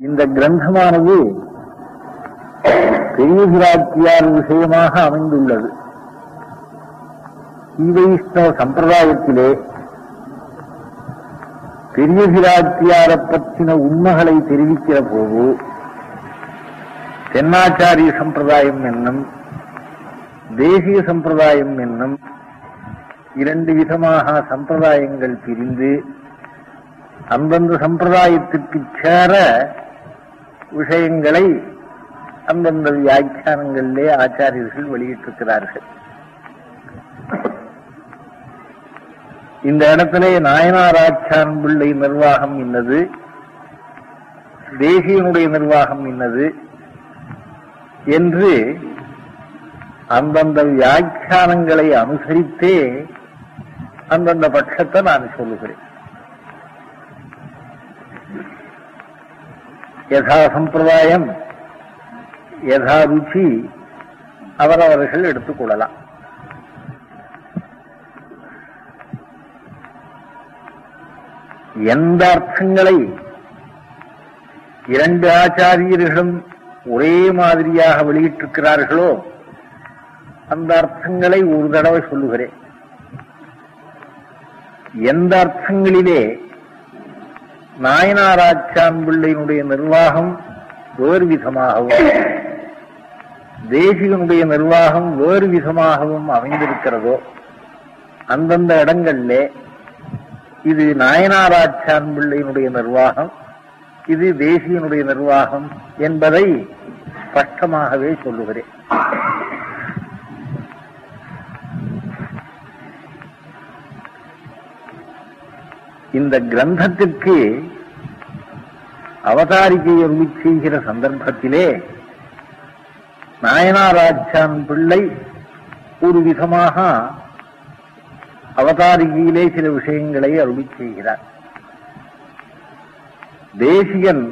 இந்த கிரந்தமானது பெரிய பிராட்டியார் விஷயமாக அமைந்துள்ளது. ஸ்ரீவைஷ்ணவ சம்பிரதாயத்திலே பெரிய பிராட்டியாரை பற்றின உண்மைகளை தெரிவிக்கிற போது தென்னாச்சாரிய சம்பிரதாயம் என்னும் தேசிய சம்பிரதாயம் என்னும் இரண்டு விதமாக சம்பிரதாயங்கள் பிரிந்து அந்தந்த சம்பிரதாயத்திற்கு சேர விஷயங்களை அந்தந்த வியாக்கியானங்களிலே ஆச்சாரியர்கள் வெளியிட்டிருக்கிறார்கள். இந்த இடத்திலே நாயனாராச்சான் பிள்ளை நிர்வாகம் இன்னது தேசியனுடைய நிர்வாகம் இன்னது என்று அந்தந்த வியாக்கியானங்களை அனுசரித்தே அந்தந்த பட்சத்தை நான் சொல்லுகிறேன். யதா சம்பிரதாயம் யதா ருச்சி அவரவர்கள் எடுத்துக்கொள்ளலாம் எந்த அர்த்தங்களை இரண்டு ஆச்சாரியர்களும் ஒரே மாதிரியாக வெளியிட்டிருக்கிறார்களோ அந்த அர்த்தங்களை ஒரு தடவை சொல்லுகிறேன். எந்த அர்த்தங்களிலே நாயனாராச்சான் பிள்ளையினுடைய நிர்வாகம் வேறு விதமாகவும் தேசிகனுடைய நிர்வாகம் வேறு விதமாகவும் அமைந்திருக்கிறதோ அந்தந்த இடங்களிலே இது நாயனாராச்சான் பிள்ளையினுடைய நிர்வாகம் இது தேசியனுடைய நிர்வாகம் என்பதை ஸ்பஷ்டமாகவே சொல்லுகிறேன். இந்த கிரந்தத்திற்கு அவதாரிகை அருளி செய்கிற சந்தர்ப்பத்திலே நாயனாராச்சான் பிள்ளை ஒரு விதமாக அவதாரிகையிலே சில விஷயங்களை அருளி செய்கிறார். தேசியன்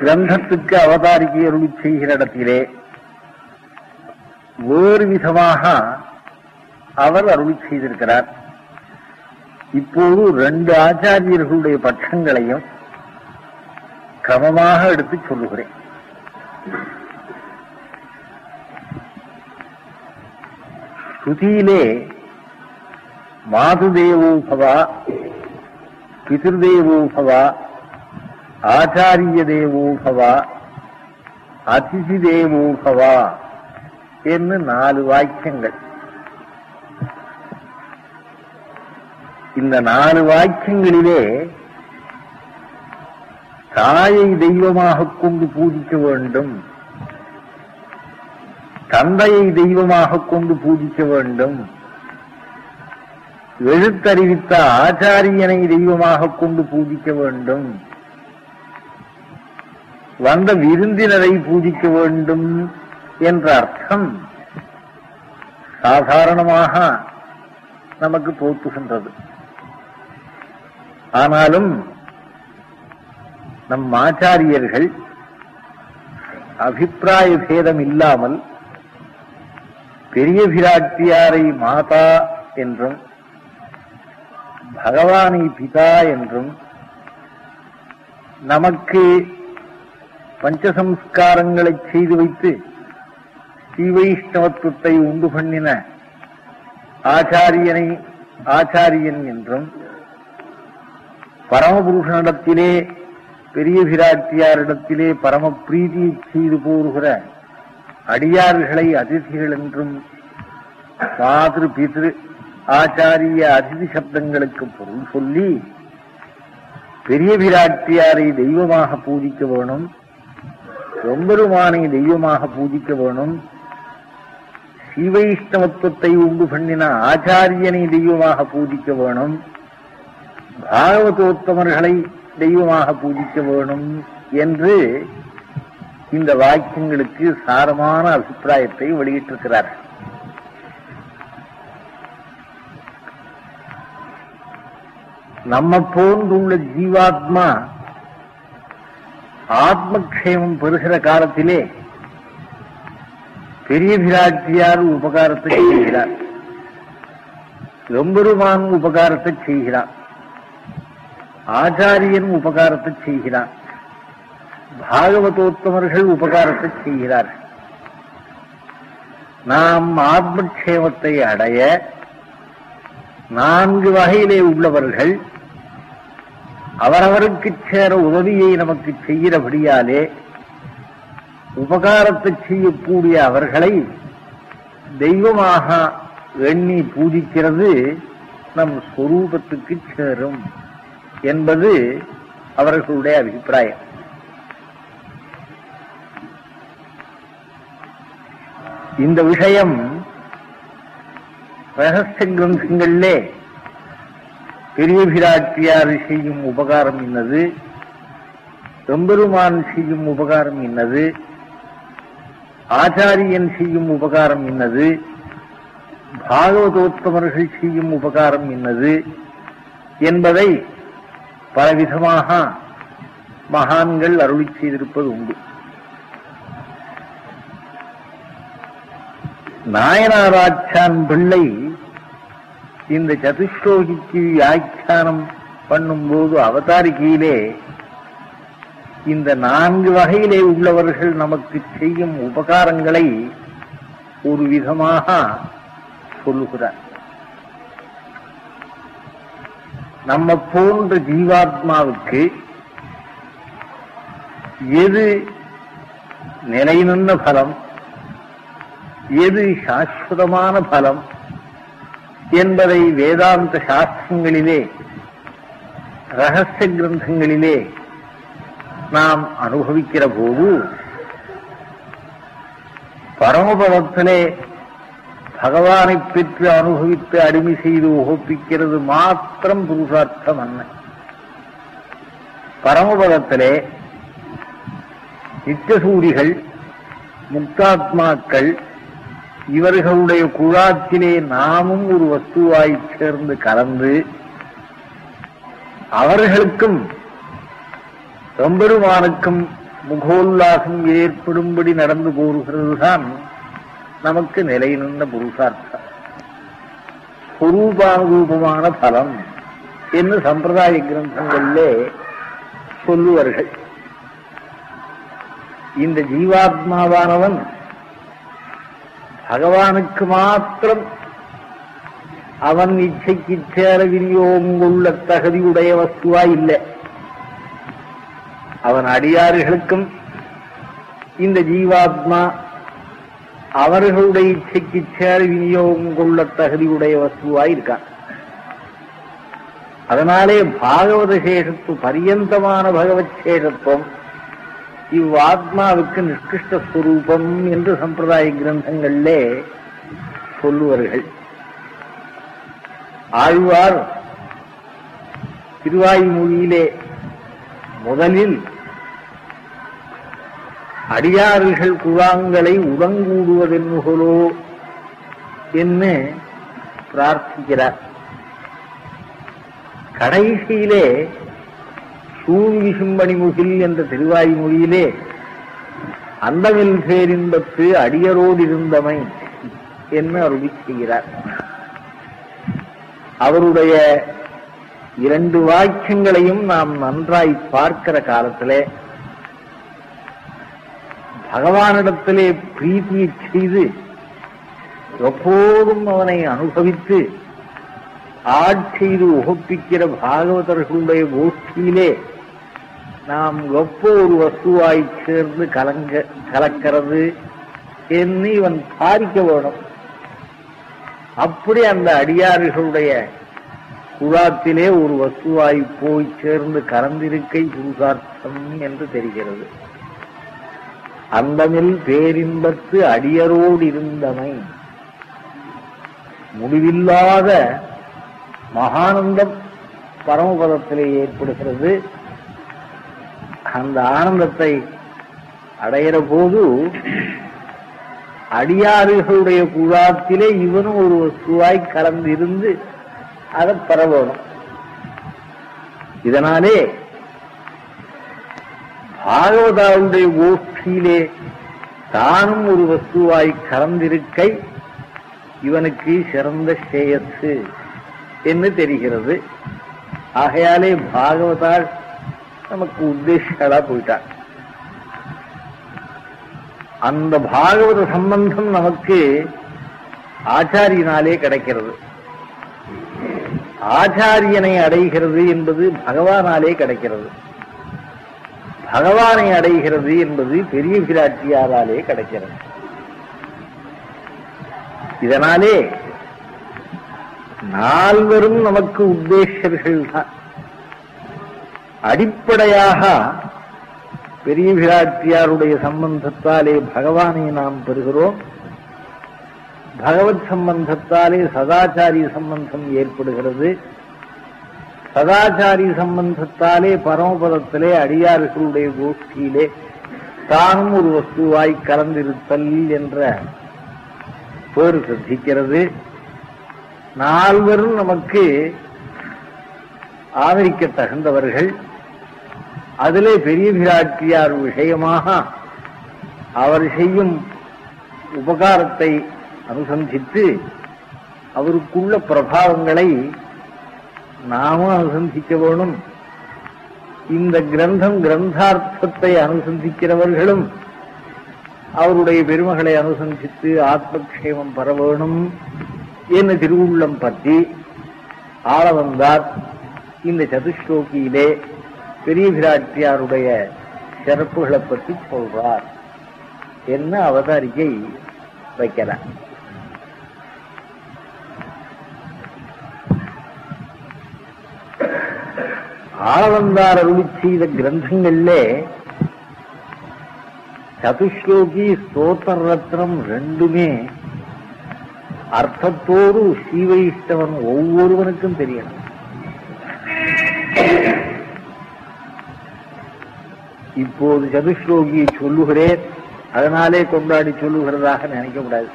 கிரந்தத்துக்கு அவதாரிகை அருளி செய்கிற இடத்திலே வேறு விதமாக அவர் அருளி செய்திருக்கிறார். இப்போது ரெண்டு ஆச்சாரியர்களுடைய பட்சங்களையும் கிரமமாக எடுத்து சொல்லுகிறேன். ஸ்ருதியிலே மாதுதேவோ பவா ஆச்சாரிய தேவோபவா அதிசி அதிதி என்று நாலு வாக்கியங்கள். இந்த நாலு வாக்கியங்களிலே தாயை தெய்வமாக கொண்டு பூஜிக்க வேண்டும். தந்தையை தெய்வமாக கொண்டு பூஜிக்க வேண்டும். எழுத்தறிவித்த ஆச்சாரியனை தெய்வமாக கொண்டு பூஜிக்க வேண்டும். வந்த விருந்தினரை பூஜிக்க வேண்டும் என்ற அர்த்தம் சாதாரணமாக நமக்கு போத்துகின்றது ஆனாலும் நம் ஆச்சாரியர்கள் அபிப்பிராய பேதம் இல்லாமல் பெரிய பிராட்டியாரை மாதா என்றும் பகவானை பிதா என்றும் நமக்கு பஞ்சசம்ஸ்காரங்களை செய்து வைத்து ஸ்ரீவைஷ்ணவத்துவத்தை உண்டு பண்ணின ஆச்சாரியனை ஆச்சாரியன் என்றும் பரமபுருஷனிடத்திலே பெரிய பிராட்டியாரிடத்திலே பரம பிரீதி செய்து போருகிற அடியார்களை அதிதிகள் என்றும் மாதிரு பிதிரு ஆச்சாரிய அதிதி சப்தங்களுக்கு பொருள் சொல்லி பெரிய பிராட்டியாரை தெய்வமாக பூஜிக்க வேணும் ரொம்பருமானை தெய்வமாக பூஜிக்க வேணும் ஸ்ரீவைஷ்ணவத்துவத்தை உண்டு பண்ணின ஆச்சாரியனை தெய்வமாக பூஜிக்க வேணும் பாகவதோத்தமர்களை தெய்வமாக பூஜிக்க வேணும் என்று இந்த வாக்கியங்களுக்கு சாரமான அபிப்பிராயத்தை வெளியிட்டிருக்கிறார். நம்ம போன்றுள்ள ஜீவாத்மா ஆத்மக்ஷேமம் பெறுகிற காலத்திலே பெரிய பிராட்சியார் உபகாரத்தை செய்கிறார். எம்பெருமான் உபகாரத்தை செய்கிறான் ஆச்சாரியன் உபகாரத்தை செய்கிறான் பாகவதோத்தமர்கள் உபகாரத்தை செய்கிறார்கள் நாம் ஆத்மக்ஷேமத்தை அடைய நான்கு வகையிலே உள்ளவர்கள் அவரவருக்கு சேர உதவியை நமக்கு செய்கிறபடியாலே உபகாரத்தை செய்யக்கூடிய அவர்களை தெய்வமாக எண்ணி பூஜிக்கிறது நம் ஸ்வரூபத்துக்கு சேரும். என்பது அவர்களுடைய அபிப்பிராயம். இந்த விஷயம் ரகசிய கிரந்தங்களிலே பெரிய பிராட்டியார் செய்யும் உபகாரம் என்னது எம்பெருமான் செய்யும் உபகாரம் என்னது ஆச்சாரியன் செய்யும் உபகாரம் என்னது பாகவதோத்தமர்கள் செய்யும் உபகாரம் இன்னது என்பதை பலவிதமாக மகான்கள் அருளி செய்திருப்பது உண்டு. நாயனாராச்சான் பிள்ளை இந்த சதுஸ்லோகிக்கு வியாக்கியானம் பண்ணும்போது அவதாரிகையிலே இந்த நான்கு வகையிலே உள்ளவர்கள் நமக்கு செய்யும் உபகாரங்களை ஒரு விதமாக சொல்லுகிறார். நம்ம போன்ற ஜீவாத்மாவுக்கு எது நிலைநின்ன பலம்? எது சாஸ்வதமான பலம்? என்பதை வேதாந்த சாஸ்திரங்களிலே ரகசிய கிரந்தங்களிலே நாம் அனுபவிக்கிற போது பரமபதத்திலே பகவானை பெற்று அனுபவித்து அடிமை செய்து உகப்பிக்கிறது மாத்திரம் புருஷார்த்தம் அல்ல பரமபதத்திலே நித்தியசூரிகள் முக்தாத்மாக்கள் இவர்களுடைய குழாத்திலே நாமும் ஒரு வஸ்துவாய் சேர்ந்து கலந்து அவர்களுக்கும் எம்பெருமானுக்கும் முகோல்லாசம் ஏற்படும்படி நடந்து போருகிறதுதான் நமக்கு நிலை நின்ற புருஷார்த்தம் சுரூபானுரூபமான பலம் என்று சம்பிரதாய கிரந்தங்களிலே சொல்லுவார்கள். இந்த ஜீவாத்மாவானவன் பகவானுக்கு மாத்திரம் அவன் இச்சைக்கு சேர விநியோகம் உள்ள தகுதியுடைய வஸ்துவா இல்லை. அவன் அடியாறுகளுக்கும் இந்த ஜீவாத்மா அவர்களுடைய இச்சைக்கு சேர விநியோகம் கொள்ள தகுதியுடைய வஸ்துவாய் இருக்கான் அதனாலே பாகவத சேஷத்து பரியந்தமான பகவத் சேஷத்துவம் இவ்வாத்மாவுக்கு நிஷ்கிருஷ்ட ஸ்வரூபம் என்று சம்பிரதாய கிரந்தங்களிலே சொல்லுவார்கள். ஆழ்வார் திருவாய்மொழியிலே முதலில் அடியார்கள் குழாங்களை உடங்கூடுவதென்னுகளோ என்று பிரார்த்திக்கிறார். கடைசியிலே சூழ் விசும்பணி முகில் என்ற திருவாய்மொழியிலே அந்தமில் பேரின்பத்து அடியரோடு இருந்தமை என்று அருளி செய்கிறார். அவருடைய இரண்டு வாக்கியங்களையும் நாம் நன்றாய் பார்க்கிற காலத்திலே பகவானிடத்திலே பிரீத்தியை செய்து எப்போதும் அவனை அனுபவித்து ஆட்செய்து உகப்பிக்கிற பாகவதர்களுடைய கோஷ்டியிலே நாம் எப்போ ஒரு வஸ்துவாய் சேர்ந்து கலங்க கலக்கிறது என்று இவன் பாதிக்க வேணும். அப்படி அந்த அடியாறுகளுடைய குழாத்திலே ஒரு வஸ்துவாய் போய் சேர்ந்து கலந்திருக்கை புருஷார்த்தம் என்று தெரிகிறது. அந்தமில் பேரின்பத்து அடியரோடு இருந்தமை முடிவில்லாத மகானந்தம் பரமபதத்திலே ஏற்படுகிறது. அந்த ஆனந்தத்தை அடையிற போது அடியாறுகளுடைய குழாத்திலே இவனும் ஒரு வசுவாய் கலந்து இருந்து அதை பரவணும் இதனாலே பாகவதாவுடைய ஓஷ்டியிலே தானும் ஒரு வஸ்துவாய் கலந்திருக்கை இவனுக்கு சிறந்த ஸ்ரேயத்து என்று தெரிகிறது. ஆகையாலே பாகவதால் நமக்கு உத்தேசிகளா போயிட்டான். அந்த பாகவத சம்பந்தம் நமக்கு ஆச்சாரியனாலே கிடைக்கிறது. ஆச்சாரியனை அடைகிறது என்பது பகவானாலே கிடைக்கிறது. பகவானை அடைகிறது என்பது பெரிய பிராட்டியாராலே கிடைக்கிறது. இதனாலே நால்வரும் நமக்கு உத்தேசர்கள் தான். அடிப்படையாக பெரிய பிராட்டியாருடைய சம்பந்தத்தாலே பகவானை நாம் பெறுகிறோம். பகவத் சம்பந்தத்தாலே சதாச்சாரிய சம்பந்தம் ஏற்படுகிறது. சதாச்சாரி சம்பந்தத்தாலே பரமபதத்திலே அடியார்களுடைய கோஷ்டியிலே தானும் ஒரு வஸ்துவாய் கலந்திருத்தல் என்ற பேர் சித்திக்கிறது. நால்வரும் நமக்கு ஆதரிக்க தகுந்தவர்கள் அதிலே பெரிய பிராட்டியார் விஷயமாக அவர் செய்யும் உபகாரத்தை அனுசந்தித்து அவருக்குள்ள பிரபாவங்களை நாமும் அனுசந்திக்க வேணும். இந்த கிரந்தம் கிரந்தார்த்தத்தை அனுசந்திக்கிறவர்களும் அவருடைய பெருமகளை அனுசந்தித்து ஆத்மக்ஷேமம் பெற வேணும். என்று திருவுள்ளம் பற்றி ஆள வந்தார் இந்த சதுஸ்லோகியிலே பெரிய பிராட்டியாருடைய சிறப்புகளை பற்றி சொல்றார் என்ன அவதாரிக்கை வைக்கிறார் ஆளவந்தார் அருளி செய்த கிரந்தங்கள்ல சதுஸ்லோகி ஸ்தோத்திர ரத்னம் ரெண்டுமே அர்த்தத்தோடு ஸ்ரீவைஷ்ணவன் ஒவ்வொருவனுக்கும் தெரியணும். இப்போது சதுஸ்லோகியை சொல்லுகிறேன். அதனாலே கொண்டாடி சொல்லுகிறதாக நினைக்க கூடாது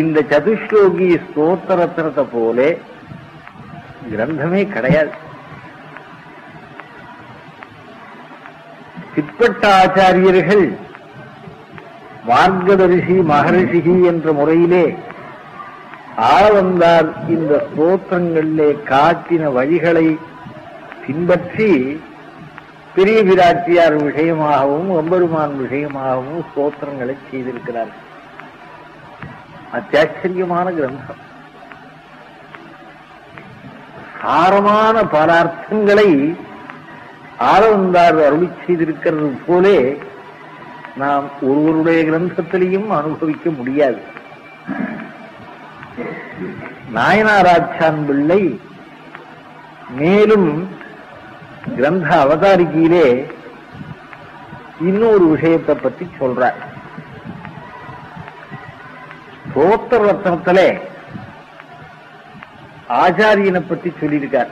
இந்த சதுஸ்லோகி ஸ்தோத்திர ரத்னத்தை போலே கிரந்தமே கிடையாது. பிற்பட்ட ஆச்சாரியர்கள் மார்க்கதரிசி மகரிஷி என்ற முறையிலே ஆள இந்த ஸ்தோத்திரங்களிலே காட்டின வழிகளை பின்பற்றி பெரிய பிராட்டியார் விஷயமாகவும் ஒம்பெருமான் விஷயமாகவும் ஸ்தோத்திரங்களை செய்திருக்கிறார் அத்தியாச்சரியமான கிரந்தம். சாரமான பல அர்த்தங்களை ஆளவந்தார் அருளி செய்திருக்கிறது போலே நாம் ஒருவருடைய கிரந்தத்திலையும் அனுபவிக்க முடியாது. நாயனாராச்சான் பிள்ளை மேலும் கிரந்த அவதாரிகையிலே இன்னொரு விஷயத்தை பற்றி சொல்றார். சோத்திர ரத்னத்திலே ஆச்சாரியனை பற்றி சொல்லியிருக்கார்.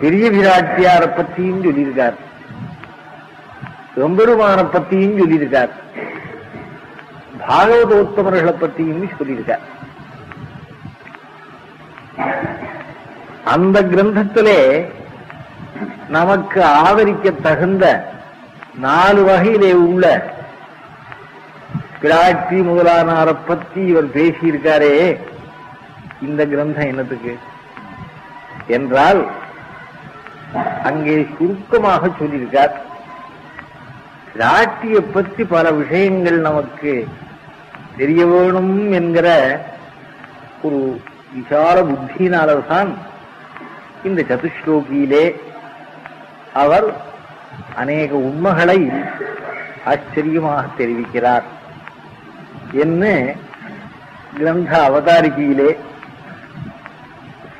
பெரிய விராட்டியாரை பற்றியும் சொல்லியிருக்கார். எம்பெருமான பற்றியும் சொல்லியிருக்கார். பாகவதோத்தமர்களை பற்றியும் சொல்லியிருக்கார். அந்த கிரந்தத்திலே நமக்கு ஆதரிக்க தகுந்த நாலு வகையிலே உள்ள பிராட்டி முதலானாரை பத்தி இவர் பேசியிருக்காரே. இந்த கிரந்தம் என்னத்துக்கு? என்றால் அங்கே சுருக்கமாக சொல்லியிருக்கார். பிராட்டியை பற்றி பல விஷயங்கள் நமக்கு தெரிய வேணும் என்கிற ஒரு விசால புத்தியினால்தான் இந்த சதுஸ்லோகியிலே அவர் அநேக உண்மைகளை ஆச்சரியமாக தெரிவிக்கிறார். என்ன கிரந்த அவதாரிகையிலே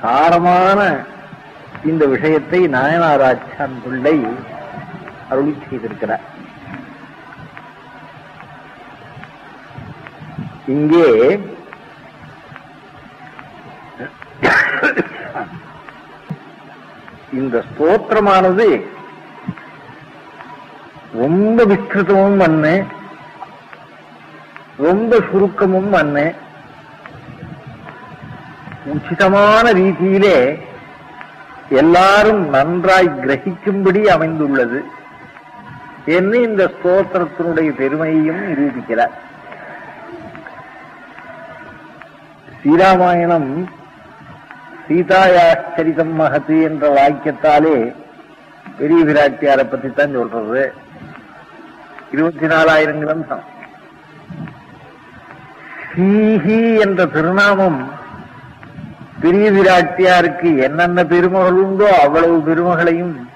சாரமான இந்த விஷயத்தை நாயனாராச்சான் பிள்ளை அருளி செய்திருக்கிறார் இங்கே இந்த ஸ்தோத்திரமானது ரொம்ப விஸ்கிருதமும் பண்ணு ரொம்ப சுருக்கமும் பண்ணு உச்சிதமான ரீதியிலே எல்லாரும் நன்றாய் கிரகிக்கும்படி அமைந்துள்ளது என்று இந்த ஸ்தோத்திரத்தினுடைய பெருமையையும் நிரூபிக்கிறார். ஸ்ரீராமாயணம் சீதாயாச்சரிதம் மகத்து என்ற வாக்கியத்தாலே பெரிய விராட்டியாரை பத்தி தான் சொல்றது. இருபத்தி நாலாயிரம் கிரந்தம். ஸ்ரீஹி என்ற திருநாமம் பெரிய விராட்டியாருக்கு என்னென்ன பெருமகள் உண்டோ அவ்வளவு பெருமகளையும்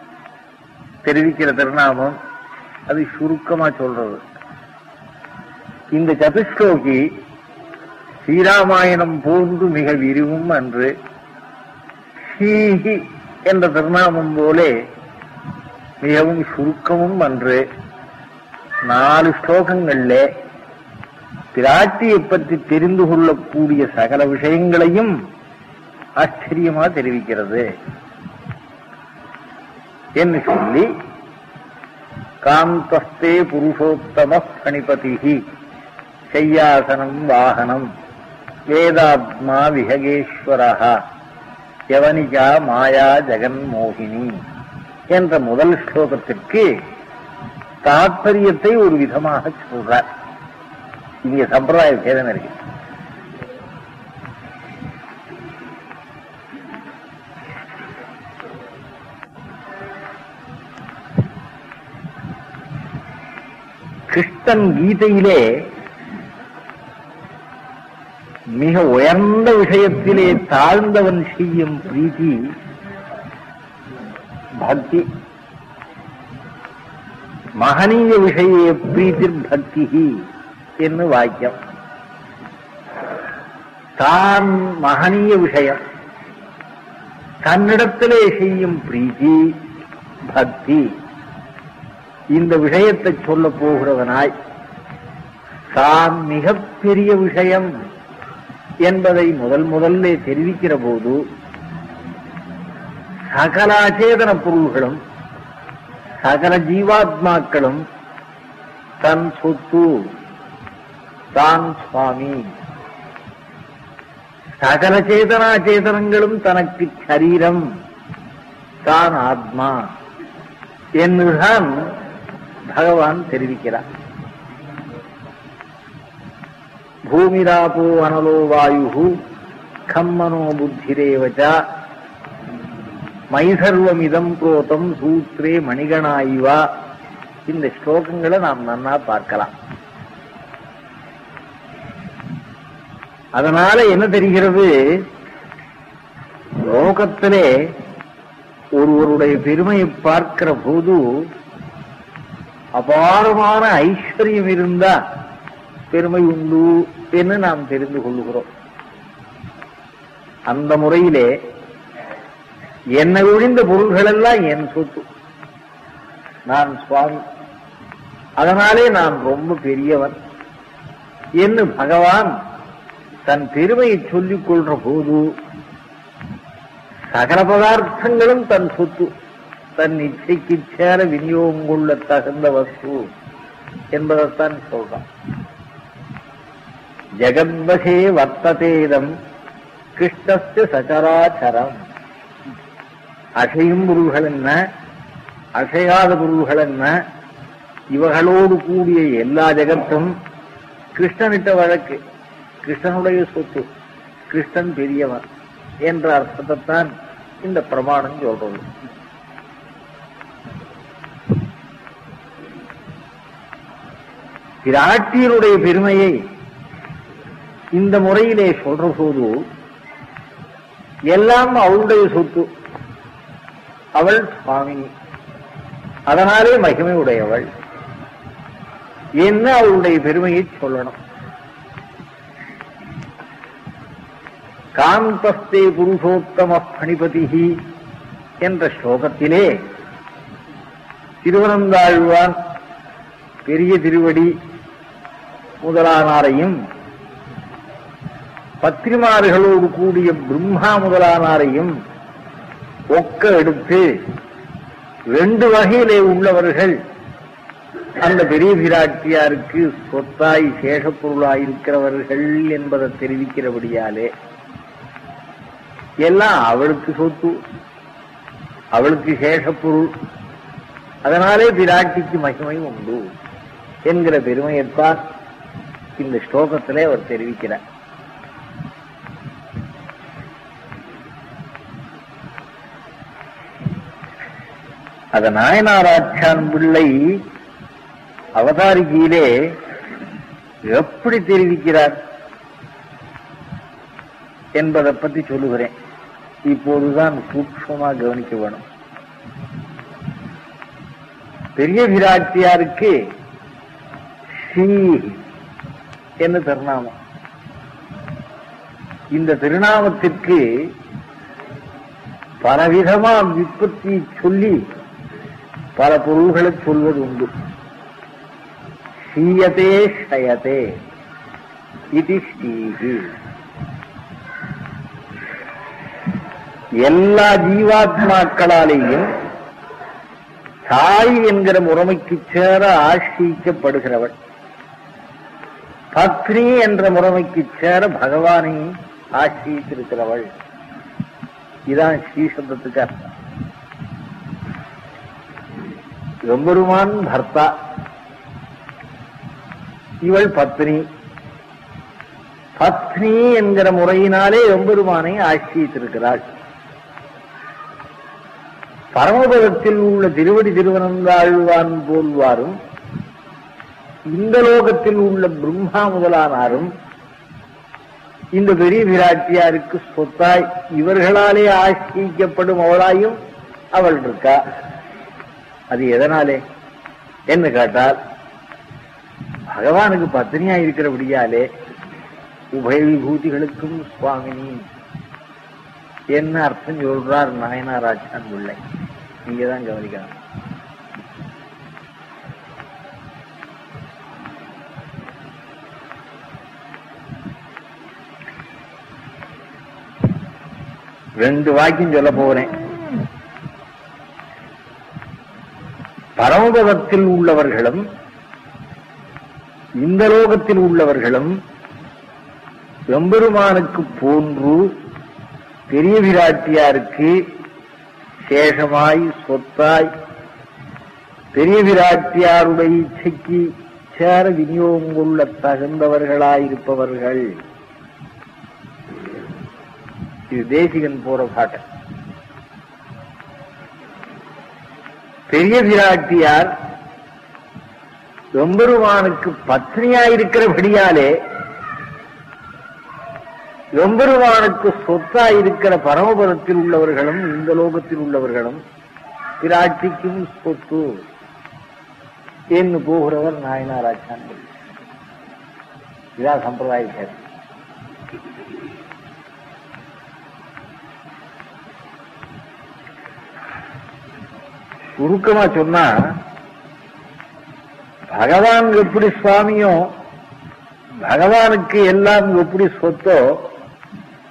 தெரிவிக்கிற திருநாமம். அது சுருக்கமா சொல்றது. இந்த சதுஷ்லோகி ஸ்ரீராமாயணம் போன்று மிக விரிவும் அன்று ஸ்ரீஹி என்ற திருநாமம் போலே மிகவும் சுருக்கமும் அன்று நாலு ஸ்லோகங்களில் பிராட்டியை பற்றி தெரிந்து கொள்ளக்கூடிய சகல விஷயங்களையும் ஆச்சரியமா தெரிவிக்கிறது. என்று சொல்லி காந்தஸ்தே புருஷோத்தம பணிபதி செய்யாசனம் வாகனம் வேதாத்மா விஹகேஸ்வரா யவனிகா மாயா ஜெகன்மோகினி என்ற முதல் ஸ்லோகத்திற்கு தாற்பயத்தை ஒரு விதமாக சொல்றார். இங்க சம்பிரதாய சேதம் இருக்கு. கிருஷ்ணன் கீதையிலே மிக உயர்ந்த விஷயத்திலே தாழ்ந்தவன் செய்யும் பிரீதி பக்தி. மகனீய விஷய பிரீதி பக்தி என்று வாக்கியம். தான் மகனீய விஷயம். தன்னிடத்திலே செய்யும் பிரீதி பக்தி. இந்த விஷயத்தை சொல்ல போகிறவனாய் தான் மிகப்பெரிய விஷயம் என்பதை முதல் முதல்ல தெரிவிக்கிற போது சகல அச்சேதன பொருள்களும் சகல ஜீவாத்மாக்களும் தன் சொத்து தான் சுவாமி. சகல சேதனா சேதனங்களும் தனக்கு சரீரம். தான் ஆத்மா. என்றுதான் பகவான் தெரிவிக்கிறார். பூமிராபோ அனலோ வாயு கம்மனோ புத்திரேவச்ச. மைசர்வமிதம் புரோதம் சூத்ரே மணிகனாய்வா இந்த ஸ்லோகங்களை நாம் நன்னா பார்க்கலாம். அதனால என்ன தெரிகிறது? லோகத்திலே ஒருவருடைய பெருமையை பார்க்கிற போது அபாரமான ஐஸ்வர்யம் இருந்தா பெருமை உண்டு என்று நாம் தெரிந்து கொள்ளுகிறோம். அந்த முறையிலே என்னை ஒழிந்த பொருள்கள் எல்லாம் என் சொத்து. நான் சுவாமி. அதனாலே நான் ரொம்ப பெரியவன். என்று பகவான் தன் பெருமையை சொல்லிக் கொள்ற போது சகல பதார்த்தங்களும் தன் சொத்து தன் இச்சைக்கு சேர விநியோகம் கொள்ள தகுந்த வஸ்து என்பதைத்தான் சொல்றான். ஜெகத்வசே வர்த்ததேதம் கிருஷ்ணஸ்ய சச்சராச்சரம் அசையும் பொருள்கள் என்ன? அசையாத பொருள்கள் என்ன? இவர்களோடு கூடிய எல்லா ஜெகத்தும் கிருஷ்ணனிட்ட வழக்கு. கிருஷ்ணனுடைய சொத்து. கிருஷ்ணன் பெரியவன் என்ற அர்த்தத்தைத்தான் இந்த பிரமாணம் சொல்றது. பிராட்டியருடைய பெருமையை இந்த முறையிலே சொல்ற போது எல்லாம் அவளுடைய சொத்து. அவள் சுவாமினி அதனாலே மகிமை உடையவள். என்ன அவளுடைய பெருமையை சொல்லணும்? காந்தஸ்தே புருஷோத்தம பணிபதி என்ற ஸ்லோகத்திலே திருவனந்தாழ்வான் பெரிய திருவடி முதலானாரையும் பத்திரிமார்களோடு கூடிய பிரம்மா முதலானாரையும் ஒக்க எடுத்து ரெண்டு வகையிலே உள்ளவர்கள். அந்த பெரிய பிராட்டியாருக்கு சொத்தாய் சேஷப்பொருளாய் இருக்கிறவர்கள் என்பதை தெரிவிக்கிறபடியாலே எல்லாம் அவளுக்கு சொத்து அவளுக்கு சேஷப்பொருள். அதனாலே பிராட்டிக்கு மகிமை உண்டு என்கிற பெருமையைத்தான் இந்த ஸ்லோகத்திலே அவர் தெரிவிக்கிறார். அத நாயனாராட்சியான் பிள்ளை அவதாரிகையிலே எப்படி தெரிவிக்கிறார் என்பதை பற்றி சொல்லுகிறேன். இப்போதுதான் சூக்ஷமா கவனிக்க வேணும். பெரிய விராட்சியாருக்கு ஸ்ரீ என்ன திருநாமம். இந்த திருநாமத்திற்கு பலவிதமா விற்பத்தி சொல்லி பல பொருள்களை சொல்வது உண்டு. ஸ்ரீயதே ஷயதே இது ஸ்ரீஹி எல்லா ஜீவாத்மாக்களாலேயும் தாய் என்கிற முறைமைக்கு சேர ஆசிரிக்கப்படுகிறவள் பத்னி என்ற முறைமைக்கு சேர பகவானை ஆசிரித்திருக்கிறவள் இதான் ஸ்ரீசப்தத்துக்கு அர்த்தம். எம்பெருமான் பர்த்தா. இவள் பத்னி. பத்னி என்கிற முறையினாலே எம்பெருமானை ஆசிரித்திருக்கிறாள் பரமபதத்தில் உள்ள திருவடி திருவனந்தாழ்வான் போல்வாரும் இந்த லோகத்தில் உள்ள பிரம்மா முதலானாரும் இந்த பெரிய பிராட்டியாருக்கு சொத்தாய் இவர்களாலே ஆசிரிக்கப்படும் அவளாயும் அவள் இருக்கா? அது எதனாலே? என்ன கேட்டால் பகவானுக்கு பத்தினியா இருக்கிறபடியாலே உபய விபூதிகளுக்கும் சுவாமினி என்ன அர்த்தம் சொல்றார் நாயனாராஜான் பிள்ளை? நீங்க தான் கவனிக்கணும். ரெண்டு வாக்கியம் சொல்ல போறேன். பரமபதத்தில் உள்ளவர்களும் இந்த லோகத்தில் உள்ளவர்களும் எம்பெருமானுக்கு போன்று பெரிய விராட்டியாருக்கு சேஷமாய் சொத்தாய். பெரிய விராட்டியாருடைய இச்சைக்கு சேர விநியோகம் கொள்ள தகுந்தவர்களாயிருப்பவர்கள். இது தேசிகன் போற பாட்டு. பெரிய விராட்டியார் எம்பெருமானுக்கு பத்னியாயிருக்கிறபடியாலே எம்பெருமானுக்கு சொத்தாயிருக்கிற பரமபதத்தில் உள்ளவர்களும் இந்த லோகத்தில் உள்ளவர்களும் பிராட்டிக்கும் சொத்து. என்று போகிறவர் நாயனாராச்சான் இதான் சம்பிரதாய சுருக்கமா சொன்னா பகவான் எப்படி சுவாமியோ பகவானுக்கு எல்லாம் எப்படி சொத்தோ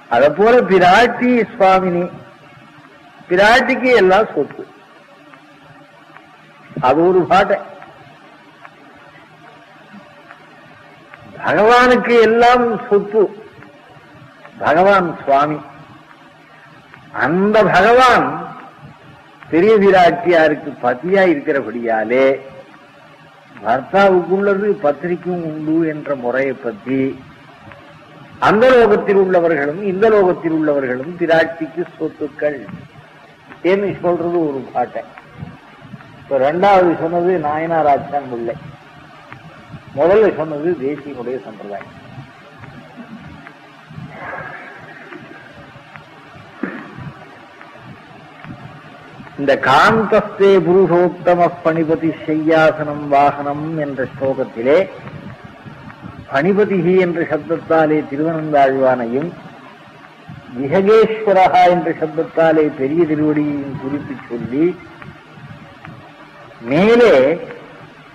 அத போல பிராட்டி சுவாமினி பிராட்டிக்கு எல்லாம் சொத்து. அது ஒரு பாட்டை. பகவானுக்கு எல்லாம் சொத்து. பகவான் சுவாமி. அந்த பகவான் பெரிய விராட்டியாருக்கு பத்தியா இருக்கிறபடியாலே பர்த்தாவுக்குள்ளது பத்திரிக்கும் உண்டு என்ற முறையை பற்றி அந்த லோகத்தில் உள்ளவர்களும் இந்த லோகத்தில் உள்ளவர்களும் திராட்சிக்கு சொத்துக்கள். என்று சொல்றது ஒரு பாட்டை? இப்ப ரெண்டாவது சொன்னது நாயனாராஜான் முல்லை முதல்ல சொன்னது தேசியனுடைய சம்பிரதாயம். இந்த காந்தஸ்தே புருஷோத்தம பணிபதி செய்யாசனம் வாகனம் என்ற ஸ்லோகத்திலே பணிபதிகி என்ற சப்தத்தாலே திருவனந்தாழ்வானையும் விஹகேஸ்வரகா என்ற சப்தத்தாலே பெரிய திருவடியையும் குறித்து சொல்லி மேலே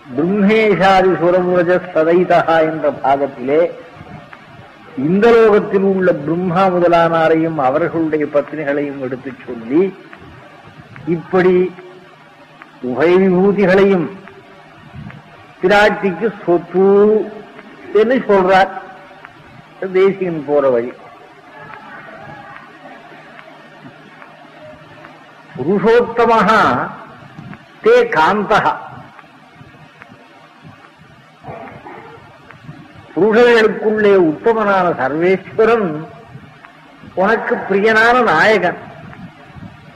பிரம்மேஷாதி சுரமுரஜ சதைதகா என்ற பாகத்திலே இந்த லோகத்தில் உள்ள பிரம்மா முதலானாரையும் அவர்களுடைய பத்னிகளையும் எடுத்துச் சொல்லி இப்படி உபய விபூதிகளையும் பிராட்டிக்கு சொத்து என்று சொல்றார்? தேசியம் போற வழி. புருஷோத்தமாக தே காந்தகா புருஷர்களுக்குள்ளே உத்தமனான சர்வேஸ்வரன் உனக்கு பிரியனான நாயகன்.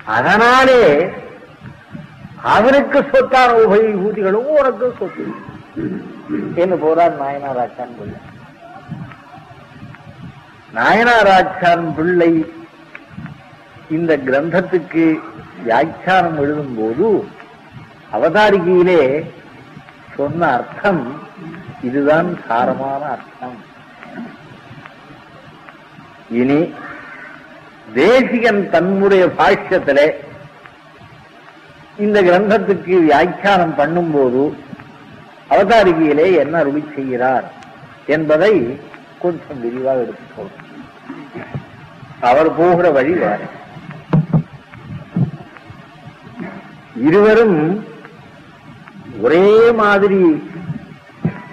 அதனாலே அவனுக்கு சொத்தான உபய உனக்கு சொத்து. என்று போறார் நாயனாராச்சான் பிள்ளை நாயனாராச்சான் பிள்ளை இந்த கிரந்தத்துக்கு வியாக்கியானம் எழுதும் போது அவதாரிகையிலே சொன்ன அர்த்தம் இதுதான் சாரமான அர்த்தம் இனி தேசிகன் தன்னுடைய பாஷ்யத்திலே இந்த கிரந்தத்துக்கு வியாக்கியானம் பண்ணும்போது அவதாரிகையிலே என்ன அருளி செய்கிறார் என்பதை கொஞ்சம் விரிவாக எடுத்துக் அவர் போகிற வழி வேற. இருவரும் ஒரே மாதிரி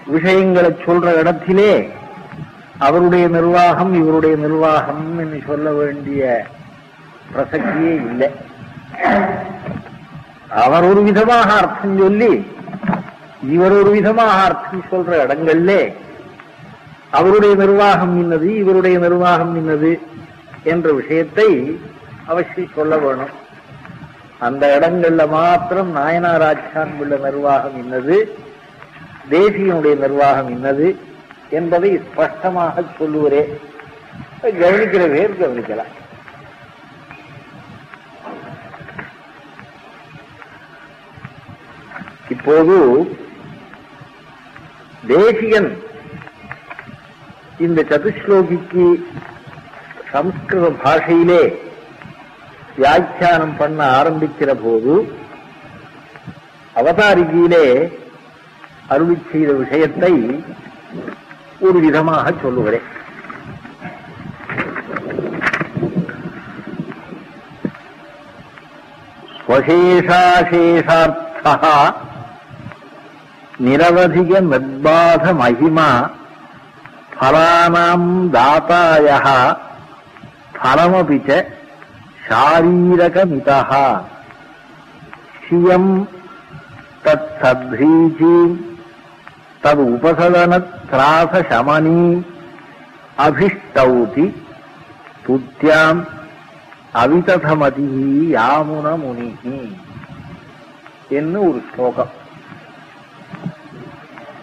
விஷயங்களை சொல்ற இடத்திலே அவருடைய நிர்வாகம் இவருடைய நிர்வாகம் என்று சொல்ல வேண்டிய பிரசக்தியே இல்லை. அவர் ஒரு விதமாக அர்த்தம் சொல்லி இவர் ஒரு விதமாக அர்த்தம் சொல்ற இடங்கள்ல அவருடைய நிர்வாகம் இன்னது இவருடைய நிர்வாகம் இன்னது என்ற விஷயத்தை அவசியம் சொல்ல வேணும். அந்த இடங்கள்ல மாத்திரம் நாயனாராச்சான் உள்ள நிர்வாகம் இன்னது தேசியனுடைய நிர்வாகம் இன்னது என்பதை ஸ்பஷ்டமாக சொல்லுவரே. கவனிக்கிற பேர் கவனிக்கலாம் இப்போது தேசியன் இந்த சதுஸ்லோகிக்கு சம்ஸ்கிருத பாஷையிலே வியாக்கியானம் பண்ண ஆரம்பிக்கிற போது அவதாரிகையிலே அருளி செய்த விஷயத்தை ஒரு விதமாக சொல்லுகிறேன். ஸ்வசேஷாசேஷார்த்தா நிரவதிக மத்பாத மகிமா பலானாம் தாத்தாய பலமபிச்ச சாரீரகமிதா சியம் தத் சத்ரீச்சி தது உபசதனத்ராசமனி அபிஷ்டௌதி துத்தியாம் அவிததமதி யாமுன முனிகி என்று ஒரு ஸ்லோகம்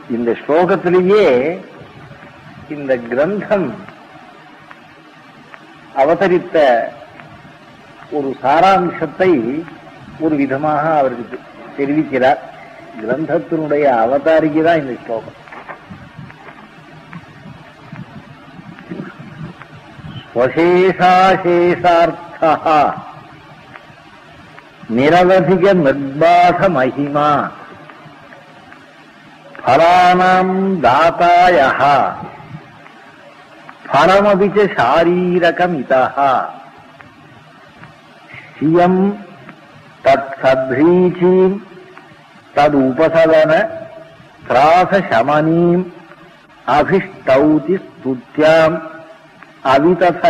இந்த ஸ்லோகத்திலேயே இந்த கிரந்தம் அவதரித்த ஒரு சாராம்சத்தை ஒரு விதமாக அவருக்கு தெரிவிக்கிறார். கிரந்தத்தினுடைய அவதாரிக்கு தான் இந்த ஸ்லோகம். ஸ்வசேஷாசேஷார்த்தா. நிரவதிக நிர்பாத மகிமா. ஃபலானாம் தாத்தாய ஃபலமபி ச சாரீரகமிதः ஸ்ரீயம் தத் சத்ரீச்சீம் ததுபசதன திராசசமனீம் அபிஷ்டௌதி ஸ்துத்யாம் அவிதத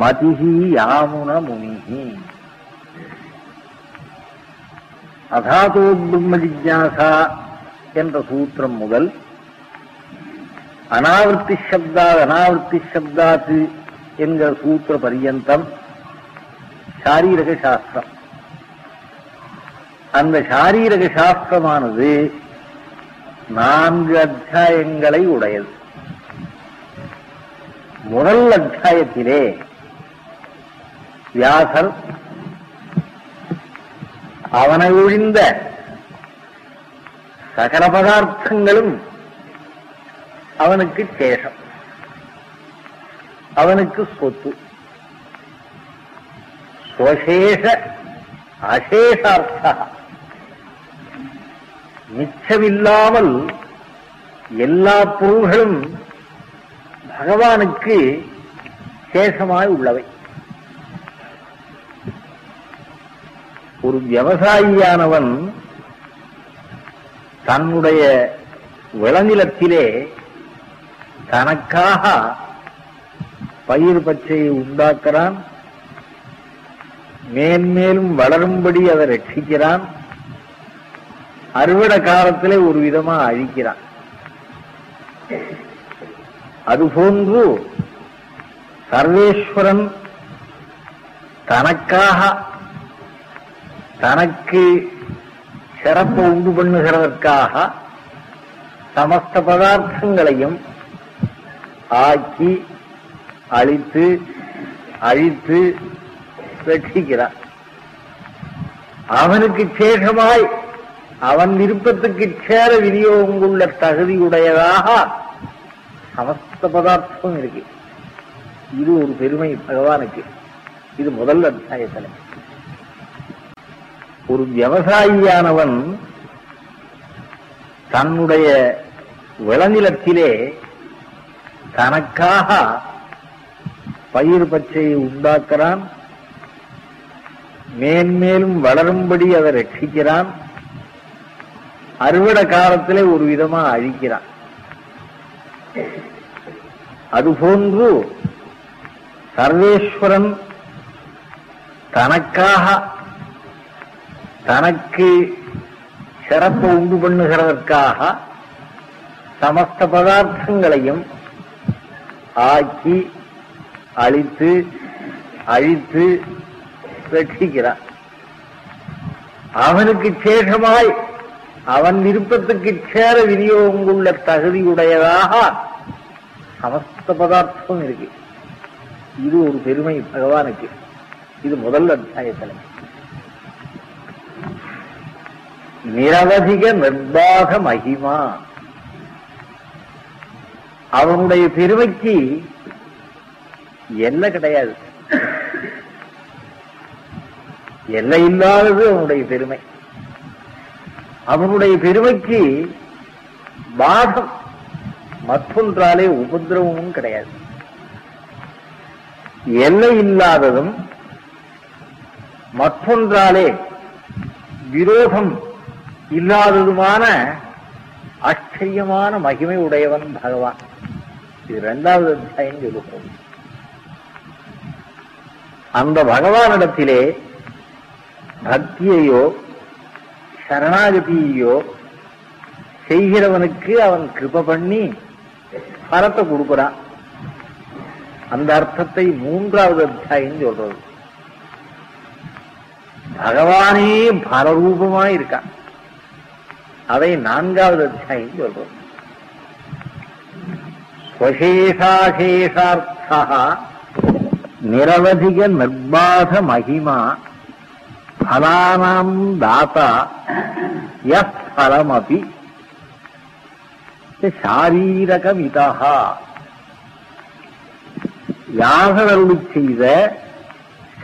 மதிஹி யாமுன முனிஹி அதாதோ பிரம்ம ஜிஜாசா என்ற சூத்திரம் முதல் அனாவிருத்தி சப்தா அனாவிருத்தி சப்தாத்து என்கிற சூத்திர பரியந்தம் சாரீரக சாஸ்திரம். அந்த சாரீரக சாஸ்திரமானது நான்கு அத்தியாயங்களை உடையது. முதல் அத்தியாயத்திலே வியாசர் அவனை ஒழிந்த சகல பதார்த்தங்களும் அவனுக்கு சேஷம். அவனுக்கு சொத்து. சுவசேஷ அசேஷார்த்தா. மிச்சமில்லாமல் எல்லா பொருள்களும் பகவானுக்கு சேஷமாய் உள்ளவை. ஒரு விவசாயியானவன் தன்னுடைய விளநிலத்திலே தனக்காக பயிர் பச்சையை உண்டாக்குறான். மேன்மேலும் வளரும்படி அதை ரட்சிக்கிறான். அறுவடை காலத்திலே ஒரு விதமா அழிக்கிறான். அதுபோன்று சர்வேஸ்வரன் தனக்காக தனக்கு சிறப்பை உண்டு பண்ணுகிறதற்காக சமஸ்த பதார்த்தங்களையும் ஆக்கி அழித்து அழித்து ரட்சிக்கிறான் அவனுக்கு சேஷமாய் அவன் விருப்பத்துக்கு சேர விநியோகம் உள்ள தகுதியுடையதாக சமஸ்த பதார்த்தம் இருக்கு. இது ஒரு பெருமை பகவானுக்கு. இது முதல் அத்தியாயத்தில். ஒரு விவசாயியானவன் தன்னுடைய விளநிலத்திலே தனக்காக பயிர் பச்சையை உண்டாக்குறான். மேன்மேலும் வளரும்படி அதை ரட்சிக்கிறான். அறுவடை காலத்திலே ஒரு விதமா அழிக்கிறான். அதுபோன்று சர்வேஸ்வரன் தனக்காக தனக்கு சிறப்பு உண்டு பண்ணுகிறதற்காக சமஸ்த பதார்த்தங்களையும் ஆக்கி அழித்து அழித்து ரட்சிக்கிறான் அவனுக்கு சேஷமாய் அவன் விருப்பத்துக்கு சேர விநியோகம் உள்ள தகுதியுடையதாக சமஸ்த பதார்த்தம் இருக்கு. இது ஒரு பெருமை பகவானுக்கு. இது முதல் அத்தியாயத்தில். நிரவதிக நிர்வாக மகிமா. அவனுடைய பெருமைக்கு எல்லை கிடையாது. எல்லை இல்லாதது அவனுடைய பெருமை. அவனுடைய பெருமைக்கு பாதம் மற்றொன்றாலே உபதிரவமும் கிடையாது. எல்லை இல்லாததும் மற்றொன்றாலே விரோதம் இல்லாததுமான ஆச்சரியமான மகிமை உடையவன் பகவான். இது இரண்டாவது அத்தியாயம் சொல்லுகிறோம் அந்த பகவானிடத்திலே பக்தியையோ சரணாகதியையோ செய்கிறவனுக்கு அவன் கிருப பண்ணி பரத்தை கொடுக்கிறான். அந்த அர்த்தத்தை மூன்றாவது அத்தியாயம் சொல்றது. பகவானே பலரூபமாய் இருக்கான் அதை நான்காவது அத்தியாயம் சொல்றோம். ஸ்வசேஷாசேஷார்த்தா நிரவதிக நிர்பாத மகிமா பலானாம் தாத்தா யத் சாரீரகமிதா யாகரருளி செய்த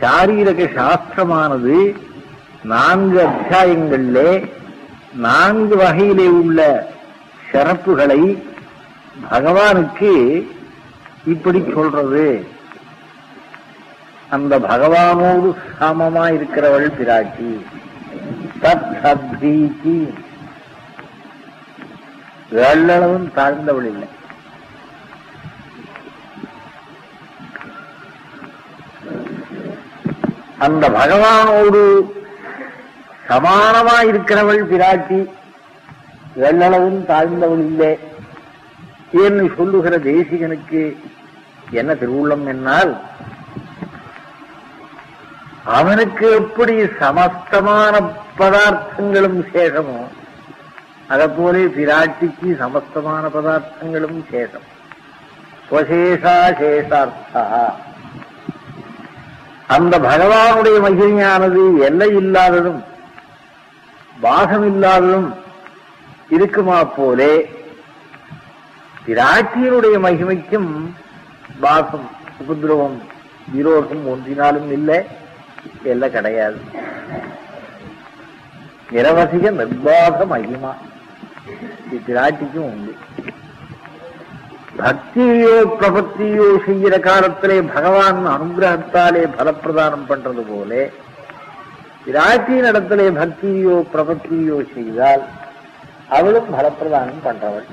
சாரீரக சாஸ்திரமானது நான்கு அத்தியாயங்களிலே நான்கு வகையிலே உள்ள சிறப்புகளை பகவானுக்கு இப்படி சொல்றது. அந்த பகவானோடு சமமா இருக்கிறவள் பிராட்டி. தத் சத்ரீகி வெள்ளளவும் தாழ்ந்தவள் இல்லை. அந்த பகவானோடு சமானமா இருக்கிறவள் பிராட்டி வெள்ளளவும் தாழ்ந்தவள் இல்லை. என்று சொல்லுகிற தேசிகனுக்கு என்ன திருவுள்ளம் என்னால்? அவனுக்கு எப்படி சமஸ்தமான பதார்த்தங்களும் சேஷமோ அதப்போலே பிராட்டிக்கு சமஸ்தமான பதார்த்தங்களும் சேஷம் ஸ்வசேஷா சேஷார்த்தா. அந்த பகவானுடைய மகிமையானது எல்லை இல்லாததும் பாகமில்லாததும் இருக்குமா போலே? பிராட்டியனுடைய மகிமைக்கும் பாசம் உபதிரவம் விரோகம் ஒன்றினாலும் இல்லை எல்லாம் கிடையாது. நிரவசிக நிர்வாக மகிமா. இது பிராட்டிக்கும் உண்டு. பக்தியோ பிரபத்தியோ செய்கிற காலத்திலே பகவான் அனுகிரகத்தாலே பலப்பிரதானம் பண்றது போல பிராட்டியின் இடத்திலே பக்தியோ பிரபத்தியோ செய்தால் அவளும் பலப்பிரதானம் பண்றவள்.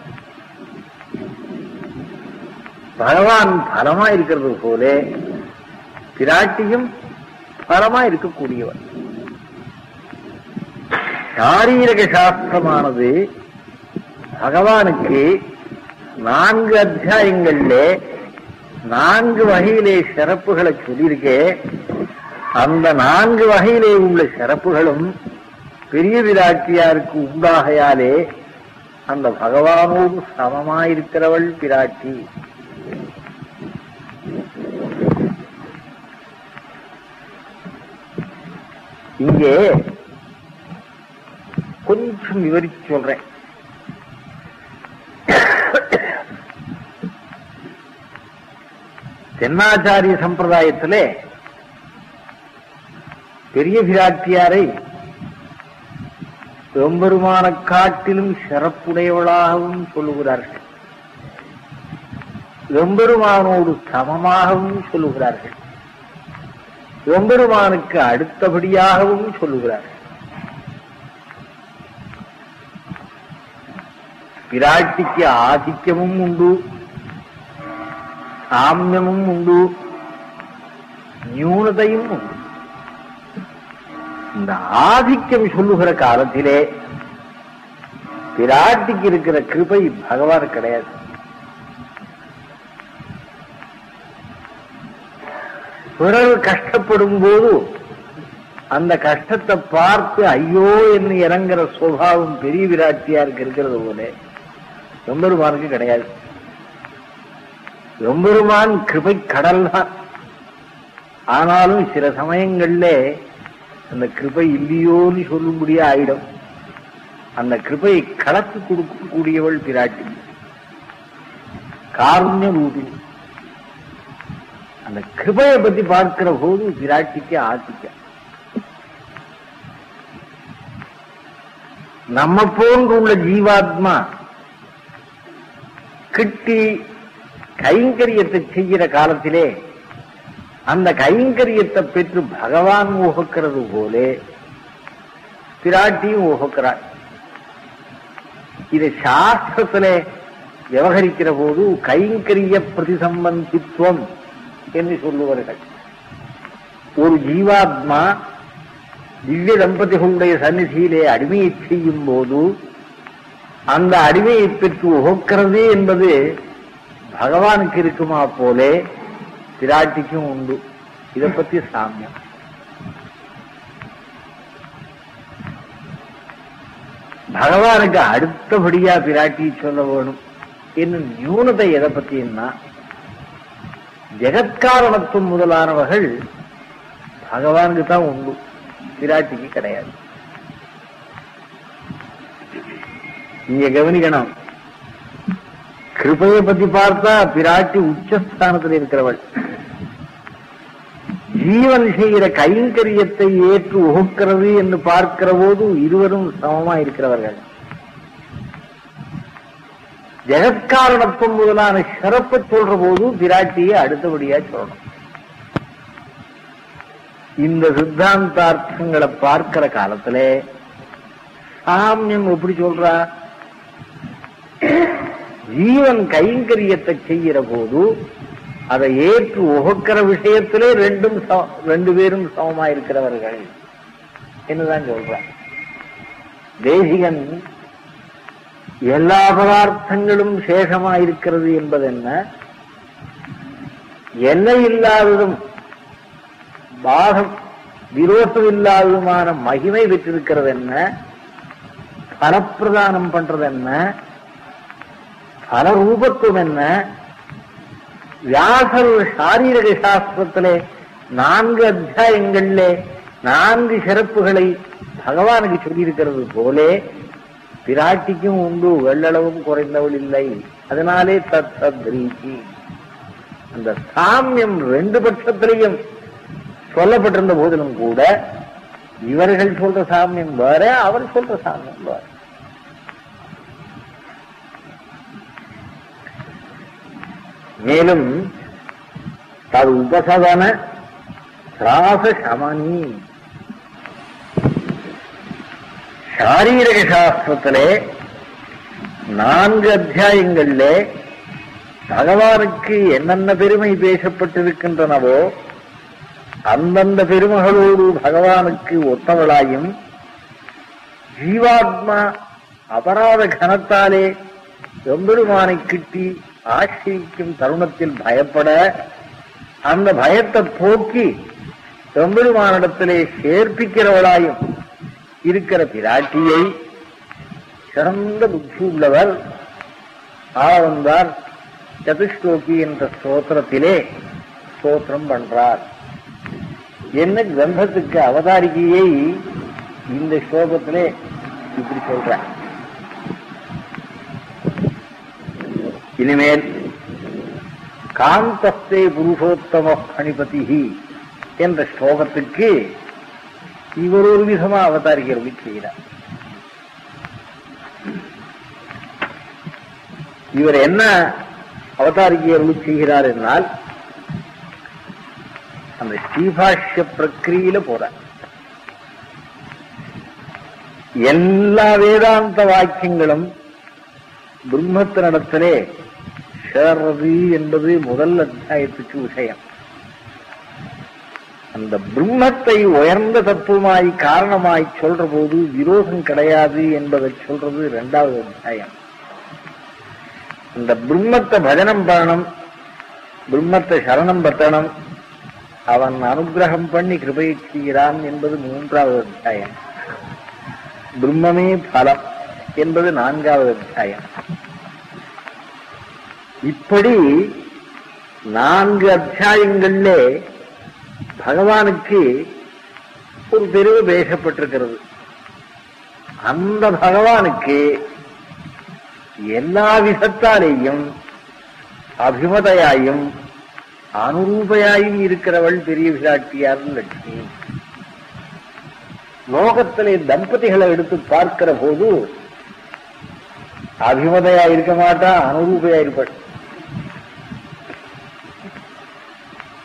பகவான் பலமா இருக்கிறது போல பிராட்டியும் பலமா இருக்கக்கூடியவன் சாரீரக சாஸ்திரமானது பகவானுக்கு நான்கு அத்தியாயங்கள்ல நான்கு வகையிலே சிறப்புகளை சொல்லியிருக்கேன் அந்த நான்கு வகையிலே உள்ள சிறப்புகளும் பெரிய பிராட்டியாருக்கு உண்டாகையாலே அந்த பகவானோடு சமமாயிருக்கிறவள் பிராட்டி. இங்கே கொஞ்சம் விவரிச்சு சொல்றேன். தென்னாச்சாரிய சம்பிரதாயத்திலே பெரிய பிராட்டியாரை எம்பெருமான காட்டிலும் சிறப்புடையவளாகவும் சொல்லுகிறார்கள். எம்பெருமானோடு சமமாகவும் சொல்லுகிறார்கள். எம்பெருமானுக்கு அடுத்தபடியாகவும் சொல்லுகிறார்கள். பிராட்டிக்கு ஆதிக்கமும் உண்டு சாமியமும் உண்டு நியூனதையும் உண்டு. இந்த ஆதிக்கம் சொல்லுகிற காலத்திலே பிராட்டிக்கு இருக்கிற கிருபை பகவான் கிடையாது. பிறகு கஷ்டப்படும் போது அந்த கஷ்டத்தை பார்த்து ஐயோ என்று இறங்குற சுபாவம் பெரிய விராட்டியாருக்கு இருக்கிறது போல எம்பெருமானுக்கு கிடையாது. எம்பெருமான் கிருபை கடல் தான் ஆனாலும் சில சமயங்கள்ல அந்த கிருபை இல்லையோன்னு சொல்லும்படியா ஆயிடும். அந்த கிருபையை கலத்து கொடுக்கக்கூடியவள் பிராட்டி. காருண்ய ரூபிணி அந்த கிருபையை பத்தி பார்க்கிற போது பிராட்டிக்கு ஆத்திக்க நம்ம போன்று உள்ள ஜீவாத்மா கிட்டி கைங்கரியத்தை செய்கிற காலத்திலே அந்த கைங்கரியத்தை பெற்று பகவான் உகக்கிறது போலே பிராட்டியும் உகக்கிறார். இதை சாஸ்திரத்துல விவகரிக்கிற போது கைங்கரிய பிரதிசம்பந்தித்துவம் என்று சொல்லுவார்கள். ஒரு ஜீவாத்மா திவ்ய தம்பதிகளுடைய சந்நிதியிலே அடிமையை செய்யும் போது அந்த அடிமையை பெற்று உகக்கிறது என்பது பகவானுக்கு இருக்குமா போலே பிராட்டிக்கும் உண்டு. இதை பத்தி சாமியம். பகவானுக்கு அடுத்தபடியா பிராட்டி சொல்ல வேணும். என்னும் நியூனதை எதை பத்தின்னா ஜெகத்காரணத்துவம் முதலானவர்கள் பகவானுக்கு தான் உண்டு. பிராட்டிக்கு கிடையாது. நீங்க கவனிக்கணும். கிருபையை பத்தி பார்த்தா பிராட்டி உச்சஸ்தானத்தில் இருக்கிறவள். ஜீவன் செய்கிற கைங்கரியத்தை ஏற்று உகுக்கிறது என்று பார்க்கிற போது இருவரும் சமமா இருக்கிறவர்கள். ஜெகத்காரணத்துவம் முதலான சிறப்பை சொல்ற போது பிராட்டியை அடுத்தபடியா சொல்லணும். இந்த சித்தாந்தார்த்தங்களை பார்க்கிற காலத்துல சாமியம் எப்படி சொல்றா? ஜீவன் கைங்கரியத்தை செய்கிற போது அதை ஏற்று உகக்கிற விஷயத்திலே ரெண்டும் ரெண்டு பேரும் சமமா இருக்கிறவர்கள் என்னதான் சொல்றான் தேசிகன் எல்லா பதார்த்தங்களும் சேஷமா இருக்கிறது என்பது என்ன எல்லை இல்லாததும் பாகம் விரோசம் இல்லாததுமான மகிமை பெற்றிருக்கிறது என்ன பலப்பிரதானம் பண்றது என்ன பல ரூபத்துவம் என்ன வியாசர் சாரீரக சாஸ்திரத்திலே நான்கு அத்தியாயங்களிலே நான்கு சிறப்புகளை பகவானுக்கு சொல்லியிருக்கிறது போலே பிராட்டிக்கும் உண்டு வெள்ளளவும் குறைந்தவள் இல்லை. அதனாலே தத் தத்ரீகி அந்த சாமியம் ரெண்டு பட்சத்திலையும் சொல்லப்பட்டிருந்த போதிலும் கூட இவர்கள் சொல்ற சாமியம் வேற அவர் சொல்ற சாமியம் வேற. மேலும் தது உபசதன திராச சமனி சாரீரக சாஸ்திரத்திலே நான்கு அத்தியாயங்களிலே பகவானுக்கு என்னென்ன பெருமை பேசப்பட்டிருக்கின்றனவோ அந்தந்த பெருமைகளோடு பகவானுக்கு ஒத்தவளாயும் ஜீவாத்மா அபராத கணத்தாலே எம்பெருமானை கிட்டி ஆசிரிக்கும் தருணத்தில் பயப்பட அந்த பயத்தை போக்கி எம்பெருமானிடத்திலே சேர்ப்பிக்கிறவளாயும் இருக்கிற பிராட்டியை சிறந்த புத்தி உள்ளவர். ஆளவந்தார் சதுஷ்லோகி என்ற ஸ்தோத்திரத்திலே ஸ்தோத்திரம் பண்றார். என்ன கிரந்தத்துக்கு அவதாரிகையை இந்த ஸ்லோகத்திலே இப்படி சொல்றார். இனிமேல் காந்தஸ்தே புருஷோத்தம பணிபதி என்ற ஸ்லோகத்துக்கு இவர் ஒரு விதமா அவதாரிக்கிறது செய்கிறார் இவர் என்ன அவதாரிகையர்கள் செய்கிறார் என்றால் அந்த ஸ்ரீபாஷ்ய பிரக்கிரியில போறார். எல்லா வேதாந்த வாக்கியங்களும் பிரம்மத்தினிடத்திலே சேர்றது என்பது முதல் அத்தியாயத்துக்கு விஷயம். அந்த பிரம்மத்தை உயர்ந்த தத்துவமாய் காரணமாய் சொல்ற போது விரோதம் கிடையாது என்பதை சொல்றது இரண்டாவது அத்தியாயம். இந்த பிரம்மத்தை பஜனம் பண்ணணும் பிரம்மத்தை சரணம் பத்தணும் அவன் அனுகிரகம் பண்ணி கிருபை செய்கிறான் என்பது மூன்றாவது அத்தியாயம். பிரம்மமே பலம் என்பது நான்காவது அத்தியாயம். இப்படி நான்கு அத்தியாயங்கள்ல பகவானுக்கு ஒரு தெருவு பேசப்பட்டிருக்கிறது. அந்த பகவானுக்கு எல்லா விதத்தாலேயும் அபிமதையாயும் அனுரூபையாயும் இருக்கிறவள் பெரிய விராட்டியார் லட்சுமி. லோகத்திலே தம்பதிகளை எடுத்து பார்க்கிற போது அபிமதையா இருக்க மாட்டா அனுரூபையா இருப்பாள்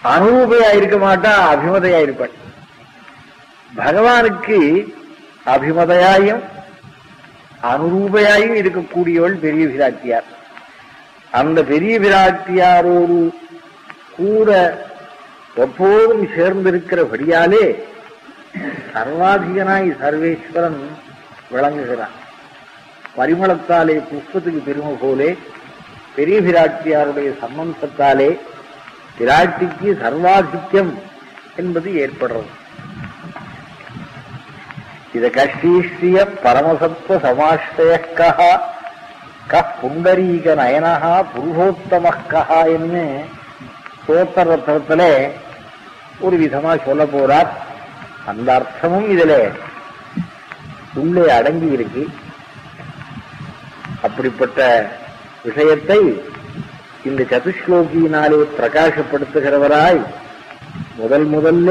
அனுரூபையா இருக்க மாட்டா அபிமதையா இருப்பாள் பகவானுக்கு அபிமதையாயும் அனுரூபையாயும் இருக்கக்கூடியவள் பெரிய பிராட்டியார். அந்த பெரிய பிராட்டியாரோடு கூட எப்போதும் சேர்ந்திருக்கிறபடியாலே சர்வாதிகனாய் சர்வேஸ்வரன் விளங்குகிறான். பரிமளத்தாலே புஷ்பத்துக்கு பெருமை போலே பெரிய பிராட்டியாருடைய சம்பந்தத்தாலே பிராட்டிக்கு சர்வாதிக்கம் என்பது ஏற்படுறது. இத கஷ்டீஸ்ரிய பரமசத்துவ சமாஷ்டய க புண்டரீக நயனகா புருஷோத்தமக்கா என்று சோத்தரத்தில ஒரு விதமா சொல்ல போறார். அந்த அர்த்தமும் இதுல உள்ளே அடங்கி இருக்கு. அப்படிப்பட்ட விஷயத்தை இந்த சதுஸ்லோகியினாலே பிரகாசப்படுத்துகிறவராய் முதல் முதல்ல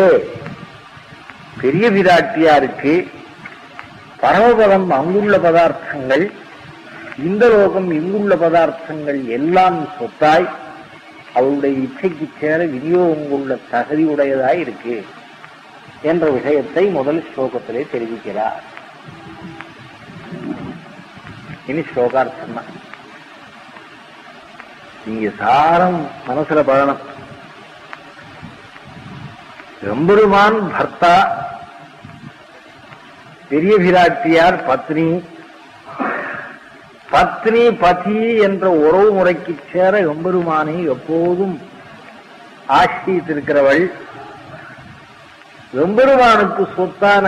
பெரிய விராட்டியாருக்கு பரமபதம் அங்குள்ள பதார்த்தங்கள் இந்த லோகம் இங்குள்ள பதார்த்தங்கள் எல்லாம் சொத்தாய் அவளுடைய இச்சைக்கு சேர விநியோகம் உள்ள தகுதி உடையதாய் இருக்கு என்ற விஷயத்தை முதல் ஸ்லோகத்திலே தெரிவிக்கிறார். இனி ஸ்லோகார்த்தம் தான் நீங்க சாரம் மனசுல பழனம் எம்பெருமான் பர்த்தா பெரிய பிராட்டியார் பத்னி பத்னி பதி என்ற உறவு முறைக்கு சேர எம்பெருமானை எப்போதும் ஆசிரித்திருக்கிறவள் எம்பெருமானுக்கு சொத்தான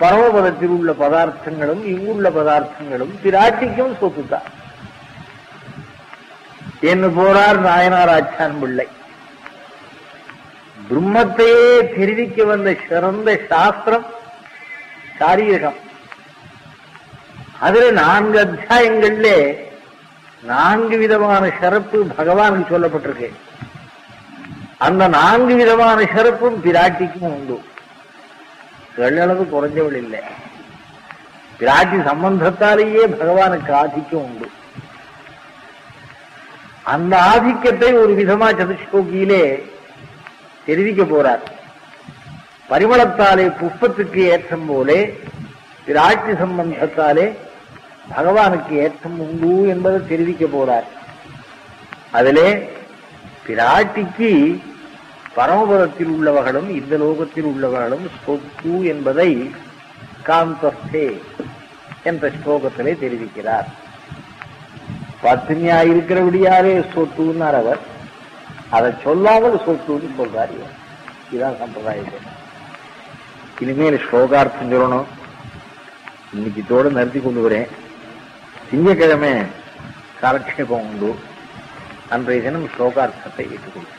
பரமபதத்தில் உள்ள பதார்த்தங்களும் இங்குள்ள பதார்த்தங்களும் பிராட்டிக்கும் சொத்துத்தான். என்று போறார் நாயனார் ஆச்சான் பிள்ளை. பிரம்மத்தையே தெரிவிக்க வந்த சிறந்த சாஸ்திரம் சாரீரகம். அதுல நான்கு அத்தியாயங்கள்ல நான்கு விதமான சிறப்பு பகவானுக்கு சொல்லப்பட்டிருக்கு. அந்த நான்கு விதமான சிறப்பும் பிராட்டிக்கும் உண்டு. எள்ளளவு குறைஞ்சவள் இல்லை. பிராட்டி சம்பந்தத்தாலேயே பகவானுக்கு ஆதிக்கம் உண்டு. அந்த ஆதிக்கத்தை ஒரு விதமா சதுஷ்கோகியிலே தெரிவிக்க போறார். பரிமளத்தாலே புஷ்பத்துக்கு ஏற்றம் போலே திராட்சி சம்பந்தத்தாலே பகவானுக்கு ஏற்றம் உண்டு என்பதை தெரிவிக்க போறார். அதிலே பிராட்டிக்கு பரமபதத்தில் உள்ளவர்களும் இந்த லோகத்தில் உள்ளவர்களும் சொத்து என்பதை காந்தஸ்தே என்ற ஸ்லோகத்திலே தெரிவிக்கிறார். பத்னியா இருக்கிறபடியாரே சொத்துன்னார் அவர். அதை சொல்லாமல் சொத்துன்னு சொல்றார் இதுதான் சம்பிரதாயம் இனிமேல் ஸ்லோகார்த்தம் சொல்லணும். இன்னைக்கு இதோட நிறுத்தி கொண்டு வரேன். திங்கக்கிழமை காலக்ஷேபம் உண்டு. அன்றைய தினம் ஸ்லோகார்த்தத்தை ஏற்றுக்கொள்கிறேன்